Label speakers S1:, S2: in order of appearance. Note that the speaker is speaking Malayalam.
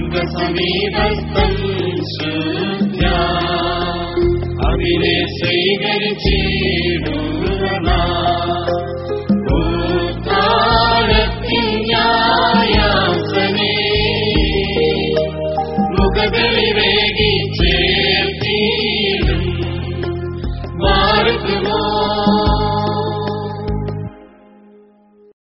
S1: സംഘസമീപസ്ഥൻ ശ്രദ്ധ അതിനെ സ്വീകരിച്ചിടുന്ന മുഖകളിലേക്കിച്ചേർത്തിയിടും ഭാരതമോ